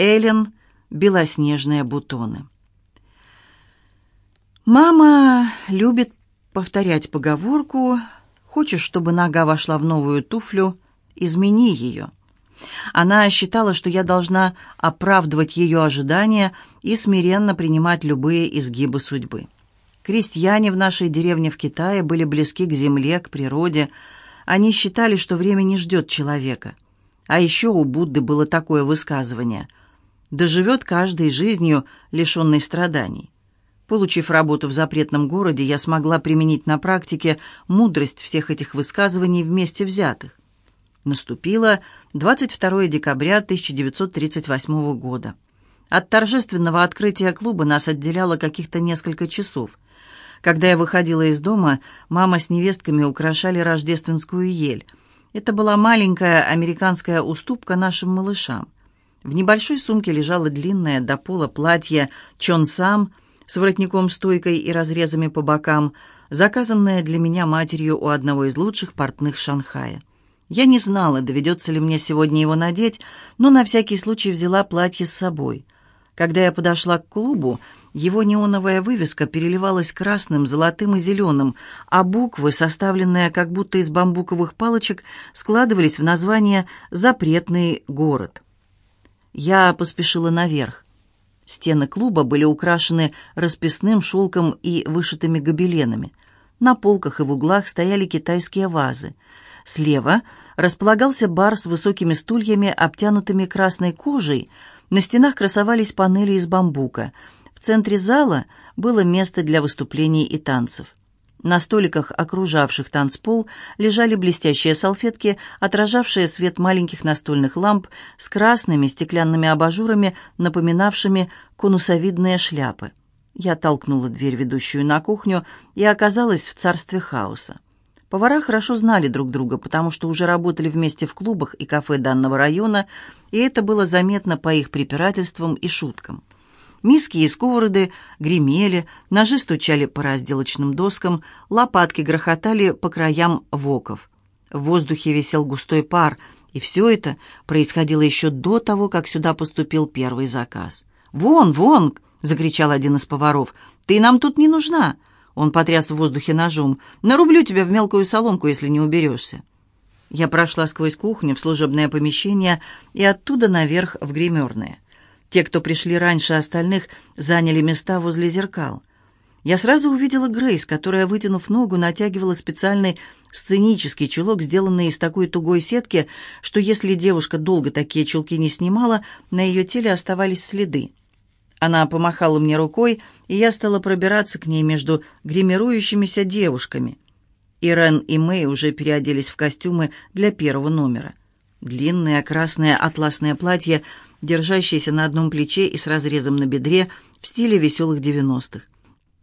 Эллен «Белоснежные бутоны». Мама любит повторять поговорку «Хочешь, чтобы нога вошла в новую туфлю? Измени ее». Она считала, что я должна оправдывать ее ожидания и смиренно принимать любые изгибы судьбы. Крестьяне в нашей деревне в Китае были близки к земле, к природе. Они считали, что время не ждет человека. А еще у Будды было такое высказывание «Доживет каждой жизнью, лишенной страданий». Получив работу в запретном городе, я смогла применить на практике мудрость всех этих высказываний вместе взятых. Наступило 22 декабря 1938 года. От торжественного открытия клуба нас отделяло каких-то несколько часов. Когда я выходила из дома, мама с невестками украшали рождественскую ель. Это была маленькая американская уступка нашим малышам. В небольшой сумке лежало длинное до пола платье «Чон-сам» с воротником-стойкой и разрезами по бокам, заказанное для меня матерью у одного из лучших портных Шанхая. Я не знала, доведется ли мне сегодня его надеть, но на всякий случай взяла платье с собой. Когда я подошла к клубу, его неоновая вывеска переливалась красным, золотым и зеленым, а буквы, составленные как будто из бамбуковых палочек, складывались в название «Запретный город». Я поспешила наверх. Стены клуба были украшены расписным шелком и вышитыми гобеленами. На полках и в углах стояли китайские вазы — Слева располагался бар с высокими стульями, обтянутыми красной кожей. На стенах красовались панели из бамбука. В центре зала было место для выступлений и танцев. На столиках, окружавших танцпол, лежали блестящие салфетки, отражавшие свет маленьких настольных ламп с красными стеклянными абажурами, напоминавшими конусовидные шляпы. Я толкнула дверь, ведущую на кухню, и оказалась в царстве хаоса. Повара хорошо знали друг друга, потому что уже работали вместе в клубах и кафе данного района, и это было заметно по их препирательствам и шуткам. Миски и сковороды гремели, ножи стучали по разделочным доскам, лопатки грохотали по краям воков. В воздухе висел густой пар, и все это происходило еще до того, как сюда поступил первый заказ. «Вон, вон!» — закричал один из поваров. «Ты нам тут не нужна!» Он потряс в воздухе ножом. «Нарублю тебя в мелкую соломку, если не уберешься». Я прошла сквозь кухню в служебное помещение и оттуда наверх в гримерное. Те, кто пришли раньше остальных, заняли места возле зеркал. Я сразу увидела Грейс, которая, вытянув ногу, натягивала специальный сценический чулок, сделанный из такой тугой сетки, что если девушка долго такие чулки не снимала, на ее теле оставались следы. Она помахала мне рукой, и я стала пробираться к ней между гримирующимися девушками. Ирен и Мэй уже переоделись в костюмы для первого номера. Длинное красное атласное платье, держащееся на одном плече и с разрезом на бедре в стиле веселых девяностых.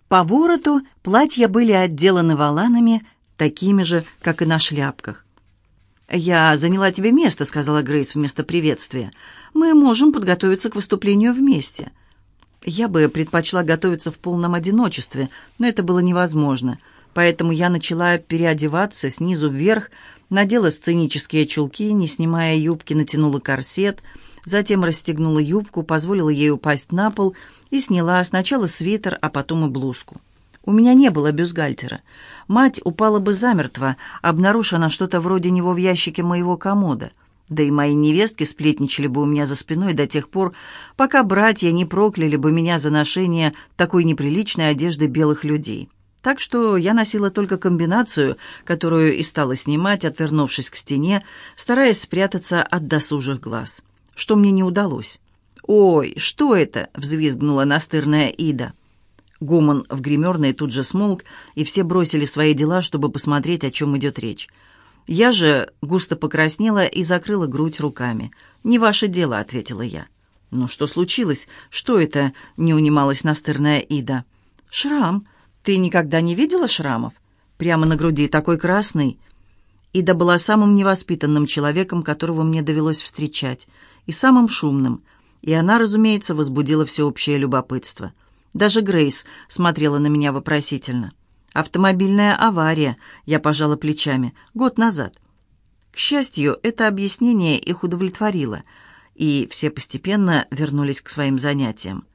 По вороту платья были отделаны воланами, такими же, как и на шляпках. «Я заняла тебе место», — сказала Грейс вместо приветствия. «Мы можем подготовиться к выступлению вместе». Я бы предпочла готовиться в полном одиночестве, но это было невозможно. Поэтому я начала переодеваться снизу вверх, надела сценические чулки, не снимая юбки, натянула корсет, затем расстегнула юбку, позволила ей упасть на пол и сняла сначала свитер, а потом и блузку. У меня не было бюстгальтера. Мать упала бы замертво, обнаружив она что-то вроде него в ящике моего комода — да и мои невестки сплетничали бы у меня за спиной до тех пор, пока братья не прокляли бы меня за ношение такой неприличной одежды белых людей. Так что я носила только комбинацию, которую и стала снимать, отвернувшись к стене, стараясь спрятаться от досужих глаз. Что мне не удалось. «Ой, что это?» — взвизгнула настырная Ида. Гуман в гримерной тут же смолк, и все бросили свои дела, чтобы посмотреть, о чем идет речь. Я же густо покраснела и закрыла грудь руками. «Не ваше дело», — ответила я. «Ну что случилось? Что это?» — не унималась настырная Ида. «Шрам. Ты никогда не видела шрамов? Прямо на груди такой красный». Ида была самым невоспитанным человеком, которого мне довелось встречать, и самым шумным. И она, разумеется, возбудила всеобщее любопытство. Даже Грейс смотрела на меня вопросительно. Автомобильная авария, я пожала плечами, год назад. К счастью, это объяснение их удовлетворило. и все постепенно вернулись к своим занятиям.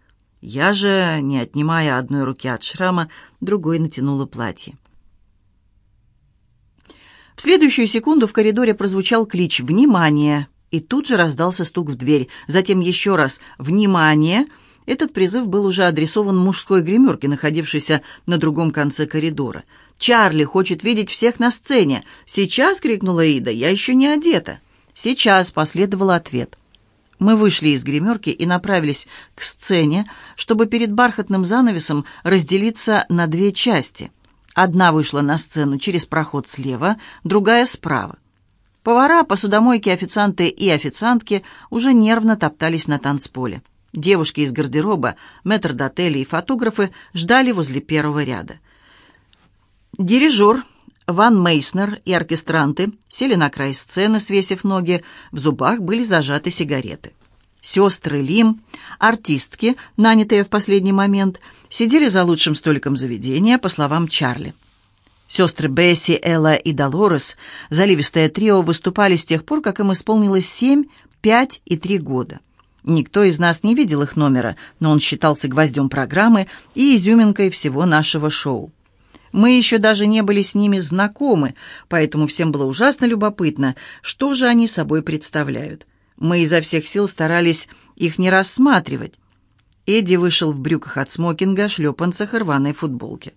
Я же, не отнимая одной руки от шрама, другой натянула платье. В следующую секунду в коридоре прозвучал клич «Внимание!» и тут же раздался стук в дверь. Затем еще раз «Внимание!» Этот призыв был уже адресован мужской гримерке, находившейся на другом конце коридора. «Чарли хочет видеть всех на сцене!» «Сейчас!» — крикнула Ида. «Я еще не одета!» «Сейчас!» — последовал ответ. Мы вышли из гримерки и направились к сцене, чтобы перед бархатным занавесом разделиться на две части. Одна вышла на сцену через проход слева, другая справа. Повара, посудомойки, официанты и официантки уже нервно топтались на танцполе. Девушки из гардероба, метрдотели и фотографы ждали возле первого ряда. Дирижер Ван Мейснер и оркестранты сели на край сцены, свесив ноги, в зубах были зажаты сигареты. Сестры Лим, артистки, нанятые в последний момент, сидели за лучшим столиком заведения, по словам Чарли. Сестры Бесси, Элла и Долорес, заливистое трио, выступали с тех пор, как им исполнилось семь, пять и три года. Никто из нас не видел их номера, но он считался гвоздем программы и изюминкой всего нашего шоу. Мы еще даже не были с ними знакомы, поэтому всем было ужасно любопытно, что же они собой представляют. Мы изо всех сил старались их не рассматривать. Эдди вышел в брюках от смокинга, шлепанцах и рваной футболке.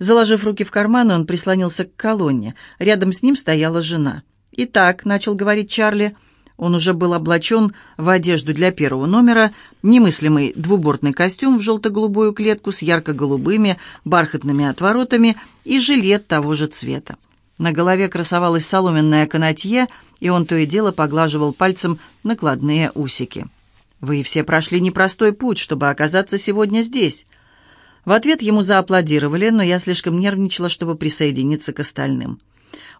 Заложив руки в карманы, он прислонился к колонне. Рядом с ним стояла жена. «Итак», — начал говорить Чарли, — он уже был облачен в одежду для первого номера, немыслимый двубортный костюм в желто-голубую клетку с ярко-голубыми бархатными отворотами и жилет того же цвета. На голове красовалась соломенная канатье, и он то и дело поглаживал пальцем накладные усики. «Вы все прошли непростой путь, чтобы оказаться сегодня здесь». В ответ ему зааплодировали, но я слишком нервничала, чтобы присоединиться к остальным.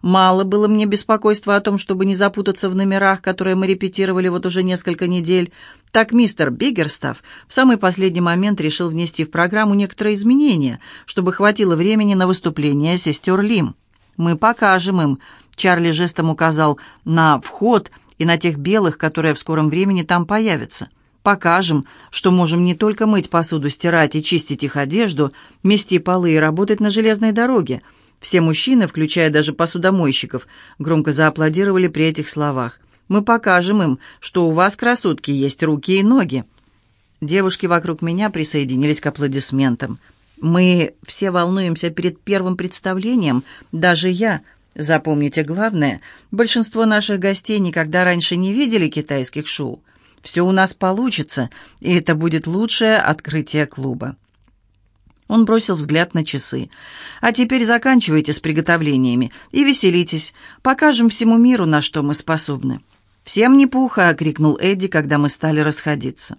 Мало было мне беспокойства о том, чтобы не запутаться в номерах, которые мы репетировали вот уже несколько недель. Так мистер Биггерстав в самый последний момент решил внести в программу некоторые изменения, чтобы хватило времени на выступление сестер Лим. «Мы покажем им», — Чарли жестом указал на вход и на тех белых, которые в скором времени там появятся. «Покажем, что можем не только мыть посуду, стирать и чистить их одежду, мести полы и работать на железной дороге, — все мужчины, включая даже посудомойщиков, громко зааплодировали при этих словах. «Мы покажем им, что у вас, красотки, есть руки и ноги». Девушки вокруг меня присоединились к аплодисментам. «Мы все волнуемся перед первым представлением, даже я. Запомните главное, большинство наших гостей никогда раньше не видели китайских шоу. Все у нас получится, и это будет лучшее открытие клуба». Он бросил взгляд на часы. «А теперь заканчивайте с приготовлениями и веселитесь. Покажем всему миру, на что мы способны». «Всем не пуха!» — крикнул Эдди, когда мы стали расходиться.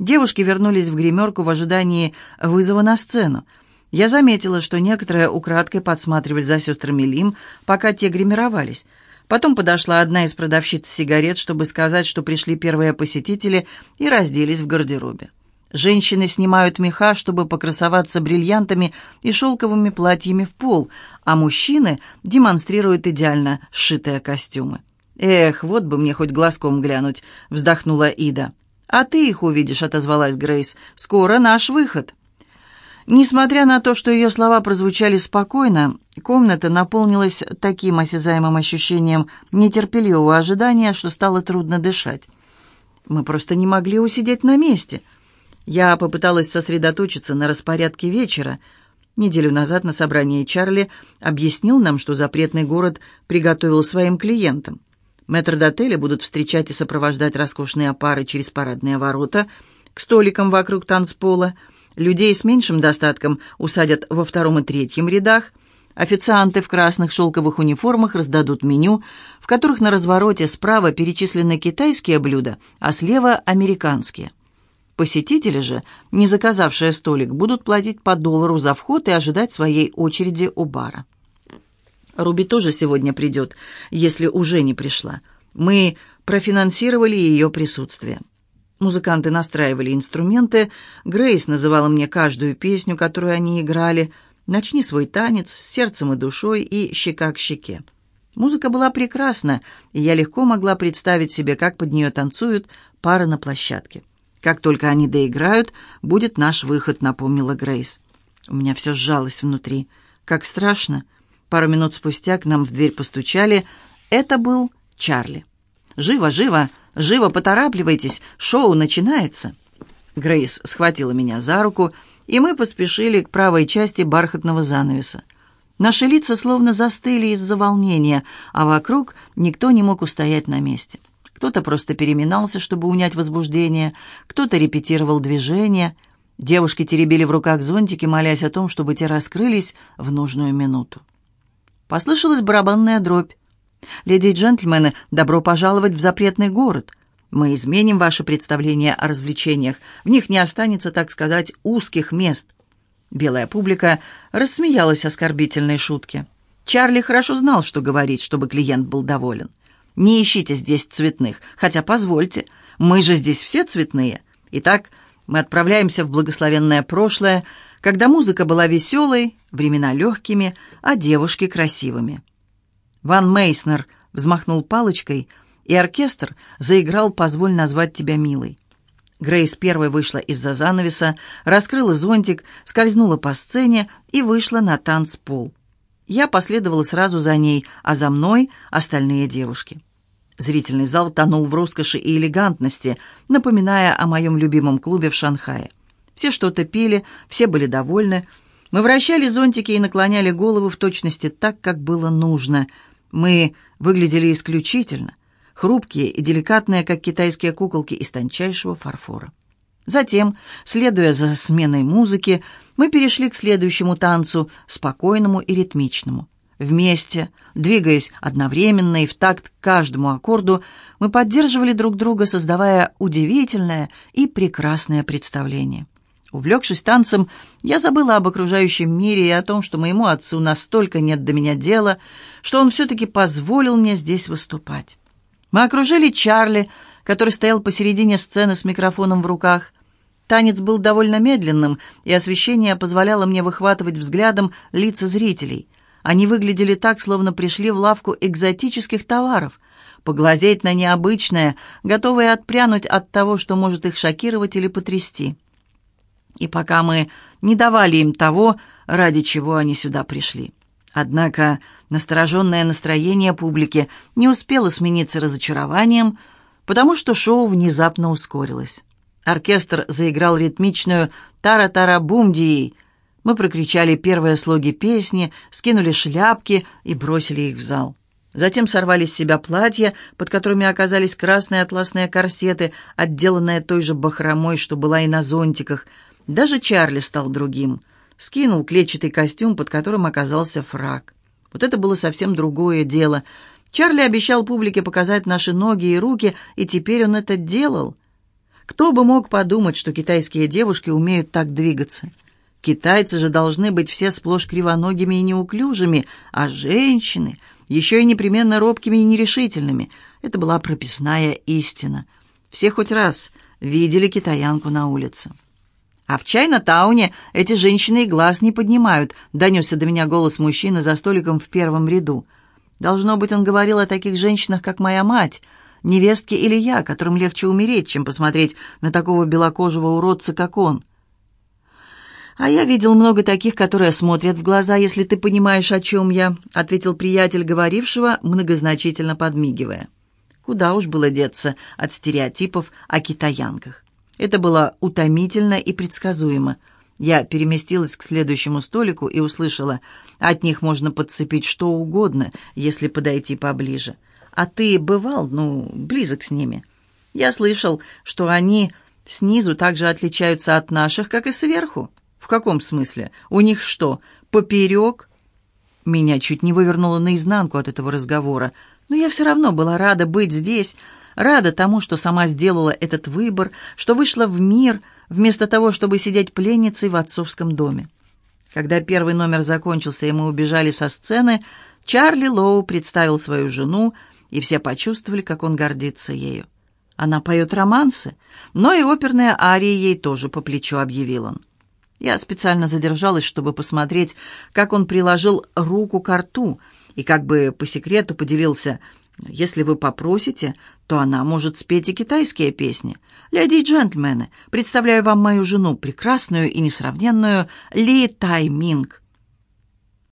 Девушки вернулись в гримерку в ожидании вызова на сцену. Я заметила, что некоторые украдкой подсматривали за сестрами Лим, пока те гримировались. Потом подошла одна из продавщиц сигарет, чтобы сказать, что пришли первые посетители и разделись в гардеробе. Женщины снимают меха, чтобы покрасоваться бриллиантами и шелковыми платьями в пол, а мужчины демонстрируют идеально сшитые костюмы. «Эх, вот бы мне хоть глазком глянуть», — вздохнула Ида. «А ты их увидишь», — отозвалась Грейс. «Скоро наш выход». Несмотря на то, что ее слова прозвучали спокойно, комната наполнилась таким осязаемым ощущением нетерпеливого ожидания, что стало трудно дышать. Мы просто не могли усидеть на месте — я попыталась сосредоточиться на распорядке вечера. Неделю назад на собрании Чарли объяснил нам, что запретный город приготовил своим клиентам. Мэтрдотели будут встречать и сопровождать роскошные пары через парадные ворота к столикам вокруг танцпола. Людей с меньшим достатком усадят во втором и третьем рядах. Официанты в красных шелковых униформах раздадут меню, в которых на развороте справа перечислены китайские блюда, а слева – американские. Посетители же, не заказавшие столик, будут платить по доллару за вход и ожидать своей очереди у бара. Руби тоже сегодня придет, если уже не пришла. Мы профинансировали ее присутствие. Музыканты настраивали инструменты, Грейс называла мне каждую песню, которую они играли. «Начни свой танец с сердцем и душой» и «Щека к щеке». Музыка была прекрасна, и я легко могла представить себе, как под нее танцуют пары на площадке. «Как только они доиграют, будет наш выход», — напомнила Грейс. У меня все сжалось внутри. Как страшно. Пару минут спустя к нам в дверь постучали. Это был Чарли. «Живо, живо, живо, поторапливайтесь, шоу начинается!» Грейс схватила меня за руку, и мы поспешили к правой части бархатного занавеса. Наши лица словно застыли из-за волнения, а вокруг никто не мог устоять на месте. Кто-то просто переминался, чтобы унять возбуждение, кто-то репетировал движения. Девушки теребили в руках зонтики, молясь о том, чтобы те раскрылись в нужную минуту. Послышалась барабанная дробь. «Леди и джентльмены, добро пожаловать в запретный город. Мы изменим ваше представление о развлечениях. В них не останется, так сказать, узких мест». Белая публика рассмеялась оскорбительной шутке. Чарли хорошо знал, что говорить, чтобы клиент был доволен. «Не ищите здесь цветных, хотя позвольте, мы же здесь все цветные. Итак, мы отправляемся в благословенное прошлое, когда музыка была веселой, времена легкими, а девушки красивыми». Ван Мейснер взмахнул палочкой, и оркестр заиграл «Позволь назвать тебя милой». Грейс первой вышла из-за занавеса, раскрыла зонтик, скользнула по сцене и вышла на танцпол. Я последовала сразу за ней, а за мной остальные девушки. Зрительный зал тонул в роскоши и элегантности, напоминая о моем любимом клубе в Шанхае. Все что-то пили, все были довольны. Мы вращали зонтики и наклоняли головы в точности так, как было нужно. Мы выглядели исключительно хрупкие и деликатные, как китайские куколки из тончайшего фарфора. Затем, следуя за сменой музыки, мы перешли к следующему танцу, спокойному и ритмичному. Вместе, двигаясь одновременно и в такт каждому аккорду, мы поддерживали друг друга, создавая удивительное и прекрасное представление. Увлекшись танцем, я забыла об окружающем мире и о том, что моему отцу настолько нет до меня дела, что он все-таки позволил мне здесь выступать. Мы окружили Чарли, который стоял посередине сцены с микрофоном в руках. Танец был довольно медленным, и освещение позволяло мне выхватывать взглядом лица зрителей. Они выглядели так, словно пришли в лавку экзотических товаров, поглазеть на необычное, готовые отпрянуть от того, что может их шокировать или потрясти. И пока мы не давали им того, ради чего они сюда пришли. Однако настороженное настроение публики не успело смениться разочарованием, потому что шоу внезапно ускорилось. Оркестр заиграл ритмичную «Тара-тара-бумдии». Мы прокричали первые слоги песни, скинули шляпки и бросили их в зал. Затем сорвали с себя платья, под которыми оказались красные атласные корсеты, отделанные той же бахромой, что была и на зонтиках. Даже Чарли стал другим — скинул клетчатый костюм, под которым оказался фраг. Вот это было совсем другое дело. Чарли обещал публике показать наши ноги и руки, и теперь он это делал. Кто бы мог подумать, что китайские девушки умеют так двигаться? Китайцы же должны быть все сплошь кривоногими и неуклюжими, а женщины еще и непременно робкими и нерешительными. Это была прописная истина. Все хоть раз видели китаянку на улице. «А в Чайна-тауне эти женщины и глаз не поднимают», — донесся до меня голос мужчины за столиком в первом ряду. «Должно быть, он говорил о таких женщинах, как моя мать, невестки или я, которым легче умереть, чем посмотреть на такого белокожего уродца, как он». «А я видел много таких, которые смотрят в глаза, если ты понимаешь, о чем я», — ответил приятель говорившего, многозначительно подмигивая. Куда уж было деться от стереотипов о китаянках. Это было утомительно и предсказуемо. Я переместилась к следующему столику и услышала, от них можно подцепить что угодно, если подойти поближе. А ты бывал, ну, близок с ними? Я слышал, что они снизу также отличаются от наших, как и сверху. В каком смысле? У них что, поперек? Меня чуть не вывернуло наизнанку от этого разговора, но я все равно была рада быть здесь, рада тому, что сама сделала этот выбор, что вышла в мир, вместо того, чтобы сидеть пленницей в отцовском доме. Когда первый номер закончился, и мы убежали со сцены, Чарли Лоу представил свою жену, и все почувствовали, как он гордится ею. Она поет романсы, но и оперные арии ей тоже по плечу объявил он. Я специально задержалась, чтобы посмотреть, как он приложил руку к рту, И как бы по секрету поделился, если вы попросите, то она может спеть и китайские песни. Леди и джентльмены, представляю вам мою жену, прекрасную и несравненную Ли Тай Минг.